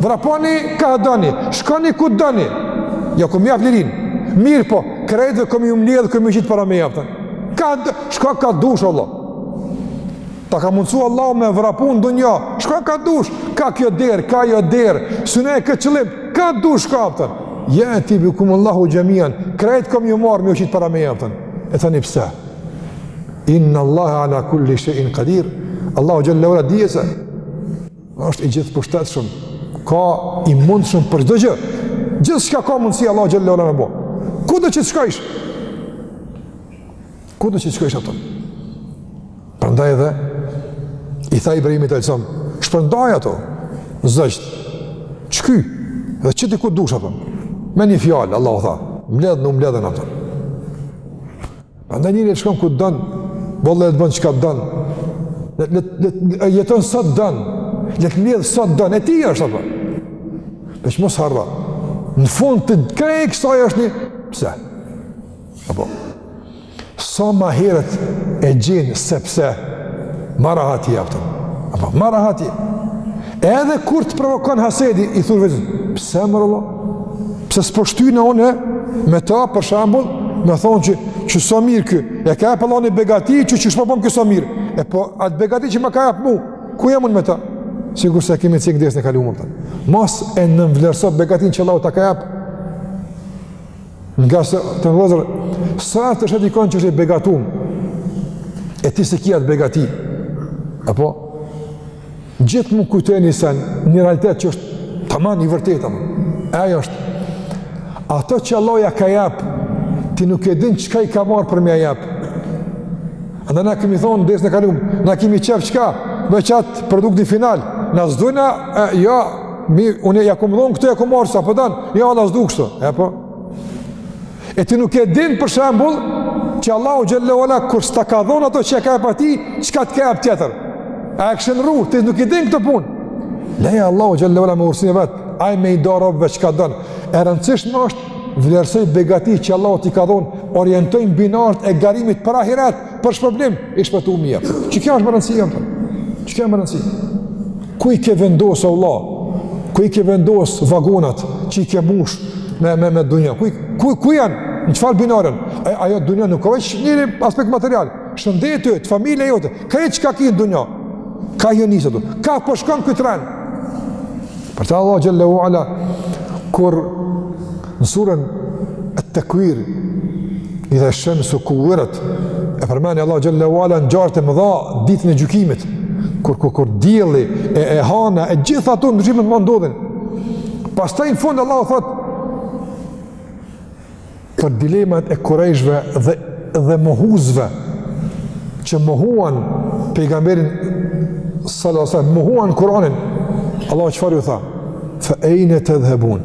Vraponi kah doni, shkoni ku doni. Jau kom jap lirinë. Mirëpo, krejt dhe kom me ju mledhë, kom me ju qitë para meje a kupton. Kah do, shko kah dush, Allah. Ta ka mundësu Allah me vrapu n'dynja, shko kah dush, ka kjo derë, ka ajo derë, synoje këtë qëllim, kah dush, shko a kupton. Je'ti bikumullahu xhemian, krejt kom me ju marrë, me ju qitë para meje a kupton. E thani pse? Innallahe ala kulli shejin kadir. Allahu xhelle ve ala dije se, është i gjithëpushtetshëm, ka i mundshëm për çdo gjë, gjithçka ka mundësi Allahu xhelle ve ala me bo, kudo që të shkojsh. Kudo që të shkojsh ato. Prandaj edhe, i tha Ibrahimit alejhi selam, shpërndaj ato, zogjt, çkyj, dhe qiti ku dush ato? Me një fjalë, Allahu tha, mbledhnu, mbledhen ato. Prandaj njeri e shkon ku të don, valla le të bon çka të don, le, le, le, le, jeton sa të don, le të mbledh sa të don, e tij është, apo. Veç mos harro, në fund të krejt kësaj është një, pse? Apo, sa ma herët e gjen sepse, ma rahat je a kupton, apo, ma rahat je a kupton, Edhe kur të provokon hasedi, i thu vetes, pse mor vlla? Pse s'po shtyna e unë me ta, për shembull, me thonë që që sa mirë ky, i ka jap Allahu një begati që që ç'po bon ky sa mirë, e po atë begati që ma ka jap mu, ku jam unë me ta? Sikurse kemi cek dersin e kalumë, pra mos e nënvlerëso begatinë që Allahu ta ka jap, ngase të nëvëzër, sa ta sheh dikon që është i begatum, e ti s'e ki atë begati, apo, Gjithmonë kujtoje ni sen, një realitet që është taman i vërtetë. E ajo është, ato që Allahu ja ka jap, ti nuk e din çka i ka marrë për me ja jap. Andaj na kemi thonë, dersin e kalumë, na kemi qef çka, me qat produktin final, na s'dojna, e, jo, mi, unë ja kom dhonë këtë, ja kom marrë, sa po don, po jo, na s'dojna kështu, e po. E ti nuk e din për shembull që Allahu xhelle ve ala kur s'ta ka dhënë ato që e ke pa ti, çka të ka jap tjetër. A e këshën rrugë, ti nuk e din këtë punë. Leja Allahut xhelle ve ala me urtësinë e vet, ai me i da robve çka don. E rëndësishme është vlerësoj begatitë që Allahu t'i ka dhënë, orientoji binarët e garimit për ahiret. për shpërblim, i shpëtu mi jetë. Që kja është me rëndësi, jam tërë? Që kja me rëndësi? Ku i ke vendosë, Allah? Ku i ke vendosë vagonat që i ke mush me, me, me dunja? Ku, ku, ku janë? Në çfarë binarëve? E, ajo dunja nuk ka veç një aspekt material. Shëndeti yt, familja jote. Krejt çka ki në dunja? Ka jon nisë ato? Ka po shkon ky tren? Për ta Allah xhelle ve ala, kur Në surën At-Takwir, idha shamsu kuwirat, e përmend Allahu xhelle ve ala ngjarjet e mëdha ditën e gjykimit, kur kur, kur dielli e e hana e gjithë ato ndryshime të ndodhin. Pastaj në fund Allahu thot për dilemat e kurejshve dhe dhe mohuesve që mohuan pejgamberin sallallahu alaihi wasallam mohuan Kur'anin Allahu çfarë ju tha fa ayna tadhhabun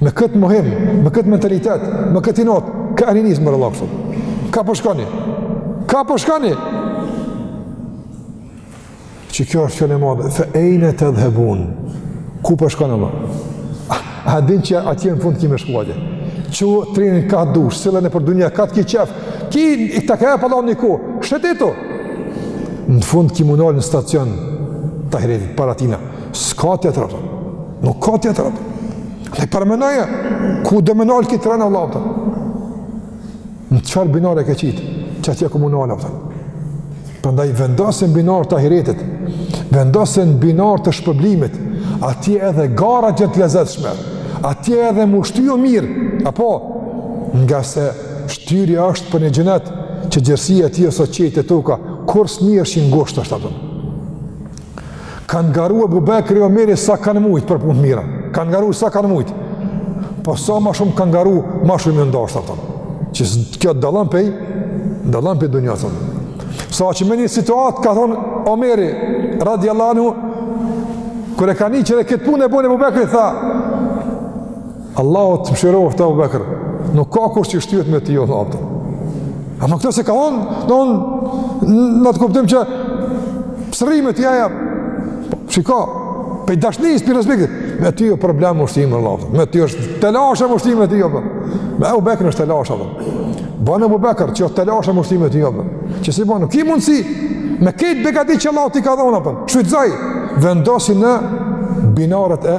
me këtë mohim me këtë mentalitet me këtë inat ka jeni nis mor Allahu ka po shkoni ka po shkoni Që kjo është fjalë e madhe, fe ejnë tedhhebun, ku po shkon e more? A din që atje në fund ki me shku atje? Çoje trenin ka t'dush, sille nëpër dunja, ka të ki qef, ki i të ka e pa një ku, shëtite! Në fund ki m'u nal në stacion të ahiretit, para tina, s'ka tjetër, nuk ka tjetër, dhe e paramenoje, ku do me nal ky tren, Allah, Në çfarë binar e ke qitë, që atje ka m'u nal, a po kupton. Prandaj vendosin binar të ahiretit, vendosin binar të shpërblimit, atje edhe garat janë të lezetshme, atje edhe m'u shty o mirë, apo, ngase shtyrja është për një xhenet, që gjerësia e tij është sa qiejt e toka, kurse kjo është e ngushtë, a po kupton. Kanë garu Ebu Bekri, Omeri sa kanë mujtë për punë t'mira. Kanë garu sa kanë mujtë. Po sa ma shumë kanë garu, ma shumë e ndashtë ato. Që kur të dalim pej, dalim pej dunjasë të të Sa që me një situatë, ka thonë Omeri, radiallahu anhu, kur e ka ni që he këtë punë e bon Ebu Bekri, tha, Allahu të mëshiroftë Abu Bekr. Nuk ka kush që shtyhet me ti jo thotë. Ama këtë se ka on, thon në atë kuptim që p'ej smirës ja ja. Shiko, pej dashnisë, pej respektit. Me ti jo problem m'u shty Allah. Me ti është telashe m'u shty me ti jo. Me Abu Bekr është telashe apo. Bën Abu Bekr që telashe m'u shty me ti jo. Që si bën, ki mundsi me këtë begati që Allah ti ka dhënë apo. Shfrytëzoji vendosi në binarët e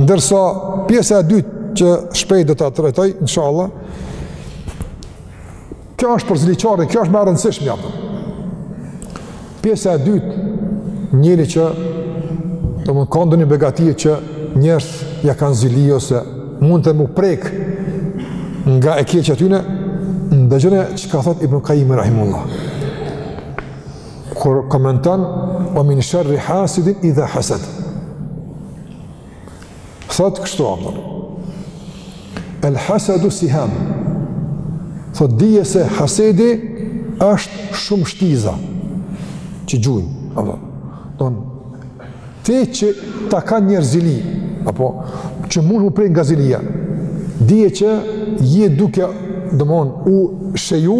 Ndërsa pjesa e dytë që shpejt do ta trajtoj inshallah. Kjo është për ziliqarin, kjo është më e rëndësishmja. Pjesa e dytë njeri që domethonë ka ndonjë begati që njerëz ia kanë zili ose mundet m'u prek nga e keqja e tyne, ndëgjoni çka thot Ibn Kajimi rahimehullah. kur komenton ue min sherri hasidin idha hased. Thot kështu apo. El hasadu siham. Thot dije se hasedi është shumë shtiza që gjujnë. Apo. Don Ti që ta kanë njerëz zili, apo që mund m'u prek nga zilia, dije që je duke, domethonë, u shenju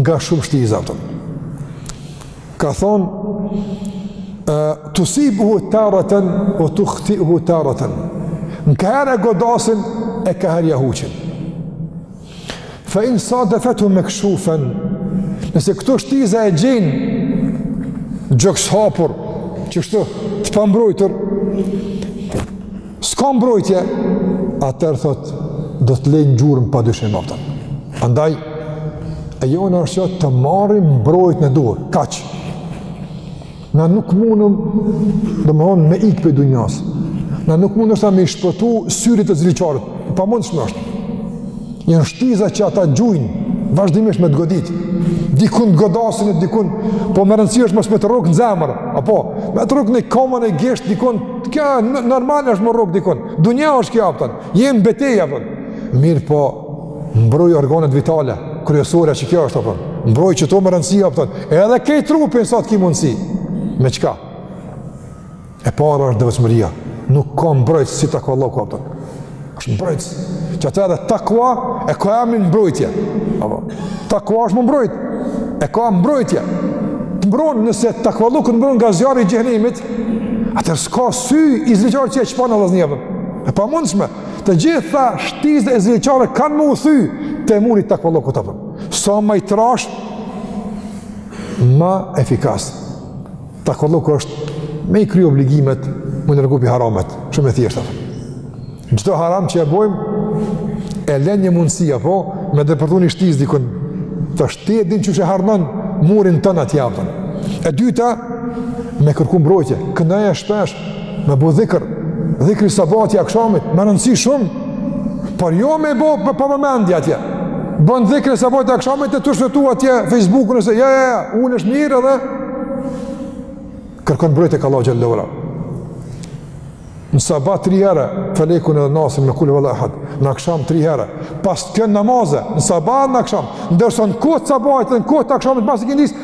nga shumë shtiza, të. Ka thonë, tusibuhu tareten, ue tuhtiuhu tareten. Nëkaherë e godasin, e kaherë ia huqin. Fe in sadefethu mekshufen, nëse këto shtiza e gjejnë gjoks hapur, qështu të pambrojtur, s'ka mbrojtje, atëherë thot, do të lejnë gjurmë pa dyshim, a kupton. Andaj, e jona është që të marrim mbrojtjen e duhur, kaq. Na nuk mundem, domethonë, me ikë prej dunjas. Na nuk mundem ashtu me i shpëtu syrit të ziliqarit. Pamundshme është. Janë shtiza që ata gjujnë, vazhdimisht me të godit. Dikun të godasin e dikun, po me rëndësi është mos me të rrok në zemër. Apo, me të rrok në kamë, në gisht dikun, kjo normal është m'u rrok dikun. Dunja është kjo, a kupton. Je në betejë, a kupton. Mirëpo, mbroj organet vitale, kryesore që kjo është, a kupton. Mbroj qeto me rëndësi, a kupton. Edhe krejt trupin sa të ki mundsi. Me çka? E para është devotshmëria. Nuk ka mbrojtës si takvallëku, a kupton. Është mbrojtës. Që ata edhe takua e ka emrin mbrojtje. Apo. Takua është m'u mbrojt. E ka mbrojtje. Të mbron nëse takvallëku t'mbron nga zjarri i xhehenemit. Atëherë s'ka sy i ziliqarit që e çpon Allahu apo. E pamundshme. Të gjitha shtizat e ziliqarëve kanë me u thy te muri i takvallëkut, apo. Sa më i trashë, më efikas. Takvallëku është me i kry obligimet, me u largu pi haramet, shumë e thjeshtë, a kupton. Çdo haram që e bojmë, e len një mundësi, apo, me depërtu një shtizë dikun, tash ti e din qysh e harnon murin tënd, a kupton. E dyta, me kërku mbrojtje, këndoje shpesh, Me bo dhikër, dhikri sabahit e akshamit, me rëndësi shumë, por jo me i bo pa vëmendje atje. Bën dhikrin sabahit e akshamit e tu shfletu atje Facebookun nëse, ja, ja, ja, nuk është mirë edhe, kërkon mbrojtje tek Allahu lëvra. Në sabah tri herë, Felekun edhe Nasin me Kul huvallahu ehad, në aksham tri herë, pas të kënë namazë, në sabah, në aksham, ndërsa në kohë t'sabahit, në kohë t'akshamit, pas ikindisë,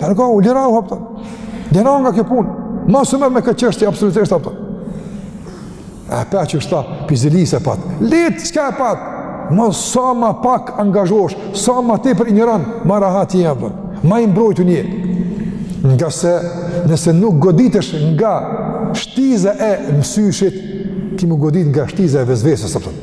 Largou, lirou, a kupton. Lirou nga kjo punë. Mos u merr me këtë çështje, absolutisht, a kupton. E pe që është, tha, pej zilisë e pat. Le t' çka e pat. Ma sa ma pak angazhohesh, sa ma tepër injoron, ma rahat je, ma i mbrojtun je. Ngase, nëse nuk goditesh nga shtiza e mësyshit, ki me u godit nga shtiza e vesvesës, a kupton.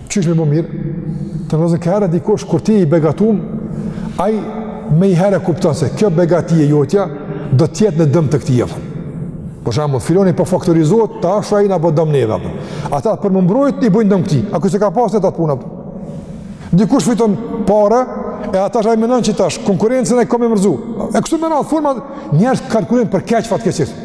Qysh me bo mirë? Të në zënë ka herë dikush, kur ti i begatum, ai meniherë e kupton se kjo begati e jotja do t'jetë në dëm të këtij. Për shambull, filani po faktorizohet, tash ai na bo dëm neve. Ata për me u mbrojt, i bëjnë dëm këtij. A këse ka pasë në të punët? Dikush fiton pare, e tash ai menon që tash, konkurrencën e ka me m'rrëzu. E kështu me radhë, format, njerëz kalkulin për keq fatkeqësisht.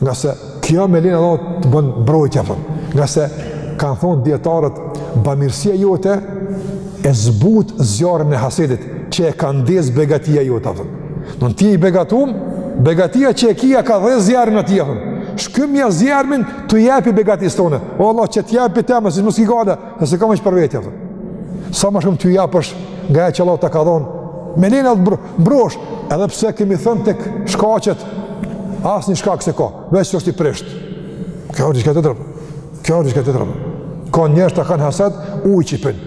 Ngase kjo me lejen e Allahut bën mbrojtje, a kupton. Ngase kanë thonë dijetarët, bamirësia jote e zbut zjarrin e hasedit, që e ka ndez begatia jote, a kupton. Nëse ti je i begatum, begatia që e ki ia ka dhez zjarrin atij, a kupton. Shkymja zjarrmin tu i jep pej begatisë tonde. O Allah, që të jepi temë, si mos i gale, dhe s'e kam aq për veti, a kupton. Sa ma shumë të japësh nga ajo që Allahu të ka dhonë, me lejen e Allahut bërë, Mbrohesh, edhe pse kemi thënë tek shkaqet, asnjë shkak s'e ka, veç është i prisht. Kjo është një shkak tjetër. Kjo është një shkak tjetër. Ka njerëz të kanë hased ujin që e pin.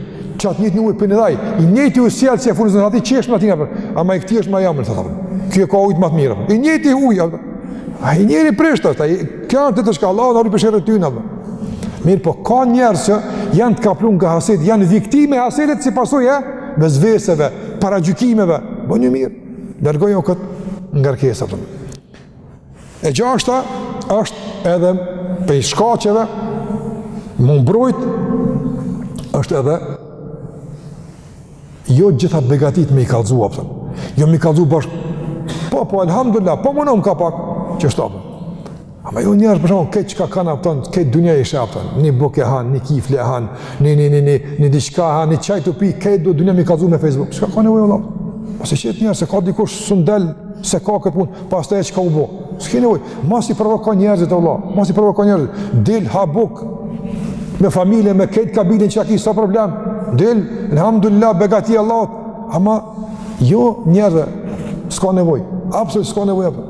Qat njëjtin ujë pin edhe ai, i njëjti ujësjellës që e furnizon atë, që është në atina për, ama i këtij është ma i amël, të thëmë. Ky e ka ujtë ma të mirë. I njëjti ujë, ai njeri prisht është, kjo është tjetër shkak, Allahu na ruajtë pej sherrit të tyne. Mirëpo, ka njerëz që janë të kaplun nga hasedi, janë viktimë e hasedit si pasojë e vesveseve, paragjykimeve, bo një mirë, largoju këtë ngarkesa të më. E gjashta është edhe pej shkaqeve, me u mbrojt, është edhe jo gjitha begatitë me i kallzu, a kupton. jo me i kallzu bash, po, po, alhamdulillah, po munëm ka pak, që është apë. Ama jo njerëz për shembull krejt çka kanë, a kupton, krejt dunia, a kupton. Ni bukë e han, ni kifle e han, ni ni ni ni, ni diçka han, ni çaj tu pi, krejt dunia me i kallzu në Facebook. Çka ka nevojë vëlla? Mos e shti njerëz se ka dikush s'mund del, s'e ka këtë punë, pastaj çka u bë. S'ke nevojë, mos i provoko njerëzit, vëlla, mos i provoko njerëzit. Dil ha bukë me familjen, me krejt kabilen çka ki, s'ka problem. Dil, alhamdulillah, begati Allah. Ama jo njerëz, s'ka nevojë. Absolut s'ka nevojë.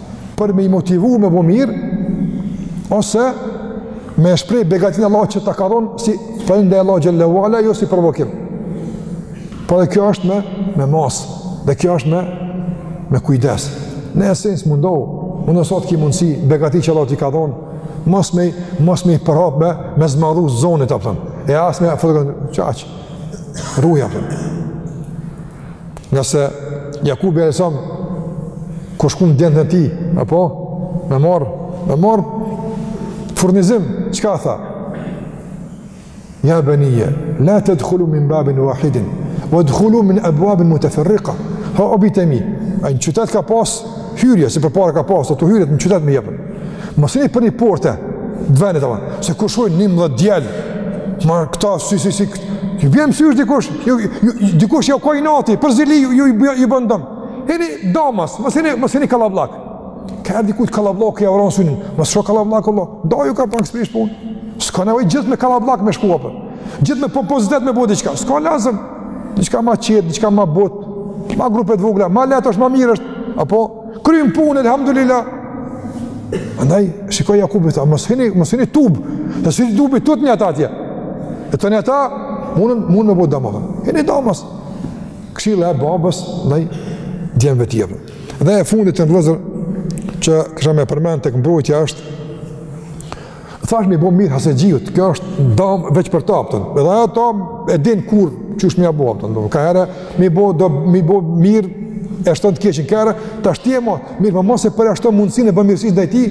për me i motivu me bo mirë, ose me e shpreh begatinë Allahu që ta ka dhonë si falënderim ndaj Allahut xhele ue ala, jo si provokim. Po dhe kjo është me, me masë, dhe kjo është me, me kujdes. Në esencë mundohu, mundohu sa t'ki mundësi, begatitë që Allahu t'i ka dhonë, mos me mos me i përhap me me zmadhu zonën a kupton. E as me fotografi, aq. Ruje apo. Ngase Jakubi a.s. kur shkun djemtë e tij, e po, me marrë, me marrë furnizim, çka tha? Ja benije, la tedhulu min babin vahidin, vedhulu min ebvabin muteferrika. Ha, o bijtë e mi, a në qytet ka pas hyrje, si përpara ka pas, të hyrjet në qytet me jepën. Mos hini prej një porte, të venit të vanë, se kur shkojnë njëmbëdhjetë djem, ma këta, si, si, si, këtë, ju bjen n'sy dikush, ju, ju, ju, dikush ja ko inati, prej zilie ju, ju, ju, ju bën dëm. Hini damas, mos hini, mos hini kallavllak. Ka ardh kujt kallavllak, ja vron synin, mos shko kallavllak, Allah, da ju ka pak së punë. S'ka nevojë gjithë me kallavllak me shku, a po, gjithë me pompozitet me bo diçka, s'ka lazëm, diçka ma qetë, diçka ma butë, ma grupe t'vogla, ma lehtë është, ma mirë është, apo, Kryjmë punë, alhamdulillah. Andaj, shiko Jakubi tha mos hini, mos hini tub, dhe si tubi tuten ata atje. E tani ata, mundën, mundën me bo dam. Hini damas. Këshilla e babës, ndaj djemve të tij, a po. Dhe e fundit të nderuar vëllezër, që kisha me përmend tek mbrojtja është, Thashë me i bo mirë hasetçiut, kjo është da veç për ta, a kupton. Edhe ajo ta e din kur qysh me ia bo, a kupton. Ka herë, me i bo, do, me i bo mirë, e shton të keqen, ka herë, ta shti e ma, mirëpo mos e përjashto mundësinë e bamirësisë ndaj tij,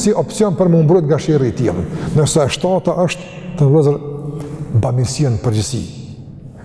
si opcion për m'u mbrojt nga sherri i tij. Ndërsa e shtata është të nderuar vëllezër bamirësia në përgjithësi.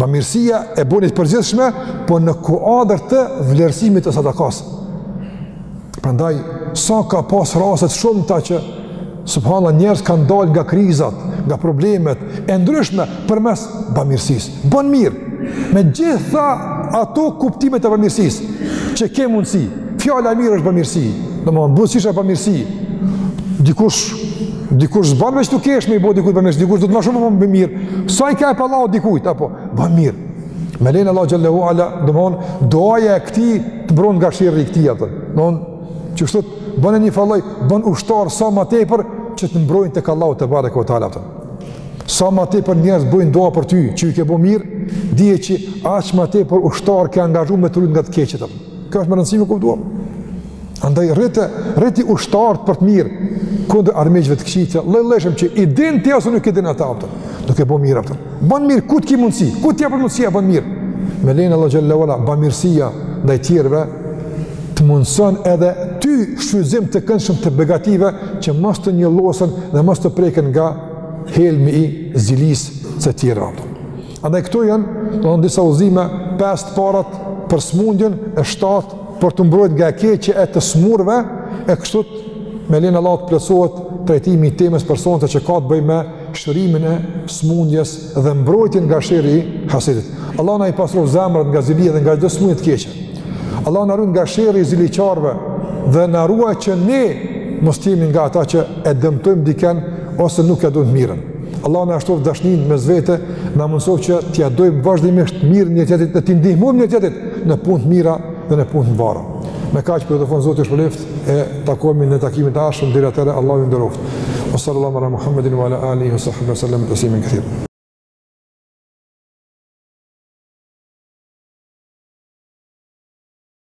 Bamirësia e boni të përgjithshme, po në kuadrë të vlerësimit të sadakasë. Prandaj, sa ka pas raste t'shumta që, subhanallah, njerëz kanë dalë nga krizat, nga problemet e ndryshme përmes bamirësisë. Bon mirë, me gjitha ato kuptimet e bamirësisë, që ke mundësi, fjala e mirë është bamirësi, domethënë buzëqeshja bamirësi, dikush Dikush s'ban veç të kesh me i bo dikujt për mirë, dikush do të ma shumë për mirë. Sa i ka e pa lau dikujt, apo, bë mirë. Me lejen e Allahut xhele ue ala, domethonë, duaja e këtij të mbron nga sherri i këtij, atë. Domethonë, që kështu të bënë një far lloj, bënë ushtarë sa ma tepër, që të mbrojnë tek Allahu tebareke ue teala, atë. Sa ma tepër njerëz bëjnë dua për ty, që i ke bo mirë, dije që aq ma tepër ushtarë ke angazhu me të rujt nga të këqijat, atë. Kjo është me rëndësi me kuptu. Andaj rriti, rriti ushtarët për të mirë, kundër armiqve të këqijtë, llojllojshëm që i din ti ose nuk i din ata apo jo, duke bo mirë apo jo. Ban mirë, ku të ki mundësi, ku të jepet mundësia, ban mirë. Me lejen e Allahut xhele ue ala, bamirësia ndaj tjerëve, të mundëson edhe ty shfrytëzim të këndshëm të begative, që mos të njollosen dhe mos të preken nga helmi i zilisë së tjerëve apo jo. Andaj këto janë, domethënë disa udhëzime, pesë të parat për smundjen e shtatë për t'u mbrojt nga e keqja e të smurve e kështu me lejen e Allahut plotësohet trajtimi i temës për sonte që ka të bëjë me shërimin e smundjes dhe mbrojtjen nga sherri i hasidit. Allah na i pastroftë zemrat nga zilia dhe nga çdo smundje e keqe. Allah na ruajt nga sherri i ziliqarëve dhe na ruajt që ne mos të jemi nga ata që e dëmtojmë dikën ose nuk ia dojmë të mirën. Allah na e shtoftë dashninë mes vete, na mundësoftë që t'ia dojmë vazhdimisht të mirën njëri-tjetrit dhe t'i ndihmojmë njëri-tjetrit në punë të mira dhe në punë të mbara. Me kaq po e përfundoj, Zoti ju shpërbleftë e takohemi në takimin e ardhshëm deri atëherë Allahu ju nderoftë. Wa sallallahu ala Muhammedin wa ala alihi wa sahbihi wa sallam taslimin kathir.